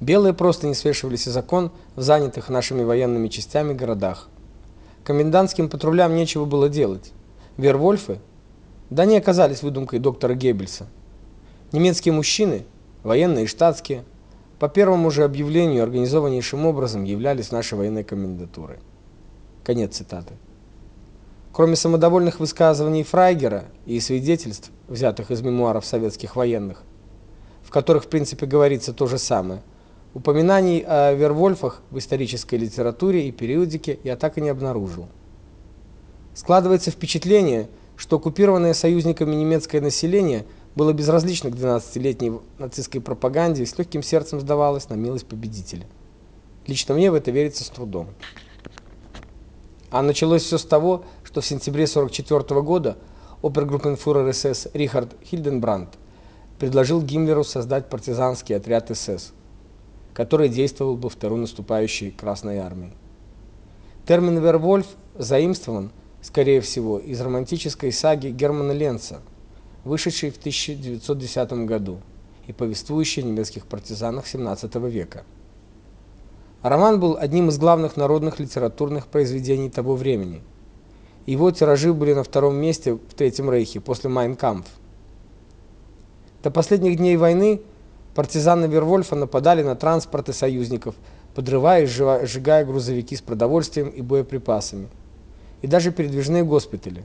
Белые просто не свешивались из окон в занятых нашими военными частями городах. Комендантским патрулям нечего было делать. Вервольфы, да не оказались выдумкой доктора Геббельса. Немецкие мужчины, военные и штатские, по первому же объявлению организованнейшим образом являлись нашей военной комендатурой. Конец цитаты. Кроме самодовольных высказываний Фрайгера и свидетельств, взятых из мемуаров советских военных, в которых, в принципе, говорится то же самое, упоминаний о Вервольфах в исторической литературе и периодике я так и не обнаружил. Складывается впечатление, что оккупированное союзниками немецкое население было безразлично к 12-летней нацистской пропаганде и с легким сердцем сдавалось на милость победителя. Лично мне в это верится с трудом. А началось все с того, что в сентябре 44 года обергруппенфюрер СС Рихард Хильденбранд предложил Гиммлеру создать партизанский отряд СС, который действовал бы второй наступающей Красной армии. Термин «Вервольф» заимствован, скорее всего, из романтической саги Германа Ленца, вышедшей в 1910 году и повествующей о немецких партизанах 17 века. Роман был одним из главных народных литературных произведений того времени. Его тиражи были на втором месте в Третьем Рейхе после Mein Kampf. До последних дней войны партизаны Вервольфа нападали на транспорты союзников, подрывая и сжигая грузовики с продовольствием и боеприпасами, и даже передвижные госпитали.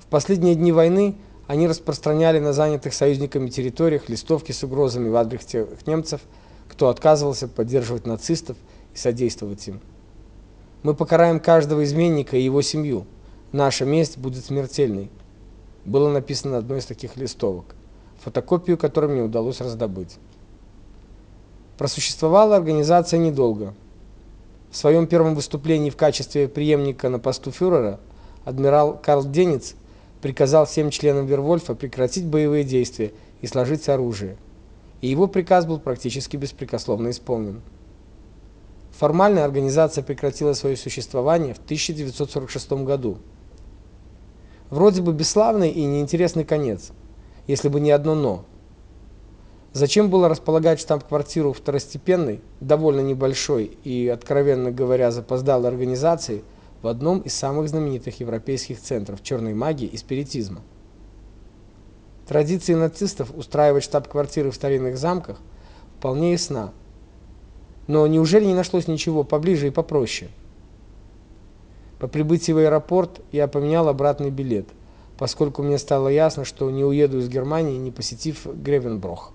В последние дни войны они распространяли на занятых союзниками территориях листовки с угрозами в адрес тех немцев, кто отказывался поддерживать нацистов и содействовать им. Мы покараем каждого изменника и его семью. Наша месть будет смертельной. Было написано на одной из таких листовок, фотокопию которой мне удалось раздобыть. Просуществовала организация недолго. В своем первом выступлении в качестве преемника на посту фюрера адмирал Карл Денец приказал всем членам Вервольфа прекратить боевые действия и сложить оружие и его приказ был практически беспрекословно исполнен. Формально организация прекратила свое существование в 1946 году. Вроде бы бесславный и неинтересный конец, если бы не одно но. Зачем было располагать штаб-квартиру второстепенной, довольно небольшой и, откровенно говоря, запоздалой организации в одном из самых знаменитых европейских центров черной магии и спиритизма? Традиции нацистов устраивать штаб-квартиры в старинных замках вполне ясна. Но неужели не нашлось ничего поближе и попроще? По прибытии в аэропорт я поменял обратный билет, поскольку мне стало ясно, что не уеду из Германии, не посетив Гревенброх.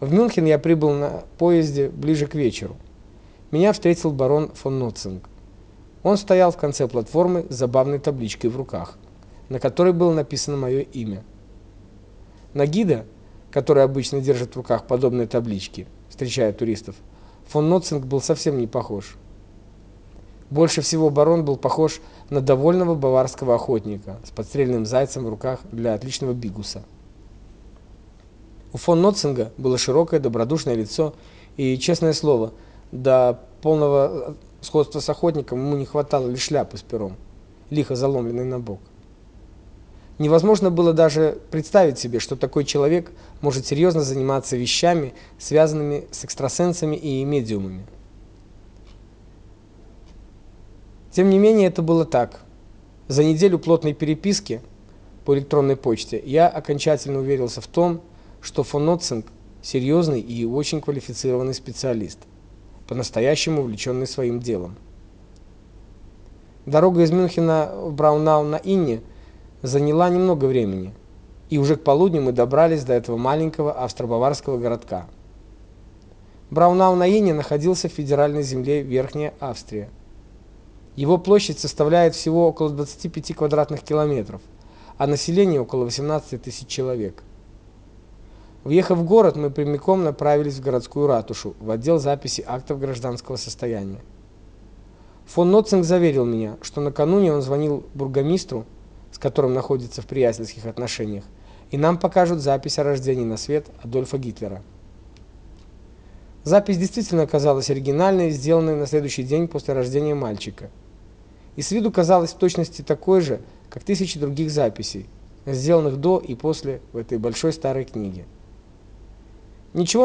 В Мюнхен я прибыл на поезде ближе к вечеру. Меня встретил барон фон Ноцинг. Он стоял в конце платформы с забавной табличкой в руках на которой было написано мое имя. На гида, который обычно держит в руках подобные таблички, встречая туристов, фон Ноцинг был совсем не похож. Больше всего барон был похож на довольного баварского охотника с подстрельным зайцем в руках для отличного бигуса. У фон Ноцинга было широкое добродушное лицо и, честное слово, до полного сходства с охотником ему не хватало лишь шляпы с пером, лихо заломленной на бок. Невозможно было даже представить себе, что такой человек может серьезно заниматься вещами, связанными с экстрасенсами и медиумами. Тем не менее, это было так. За неделю плотной переписки по электронной почте я окончательно уверился в том, что фон Ноцинг серьезный и очень квалифицированный специалист, по-настоящему увлеченный своим делом. Дорога из Мюнхена в Браунау на Инне – заняла немного времени, и уже к полудню мы добрались до этого маленького австро-баварского городка. Браунау на Ине находился в федеральной земле Верхняя Австрия. Его площадь составляет всего около 25 квадратных километров, а население около 18 тысяч человек. Въехав в город, мы прямиком направились в городскую ратушу, в отдел записи актов гражданского состояния. Фон Ноцинг заверил меня, что накануне он звонил бургомистру с которым находится в приятельских отношениях, и нам покажут запись о рождении на свет Адольфа Гитлера. Запись действительно оказалась оригинальной, сделанной на следующий день после рождения мальчика. И с виду казалась в точности такой же, как тысячи других записей, сделанных до и после в этой большой старой книге. Ничего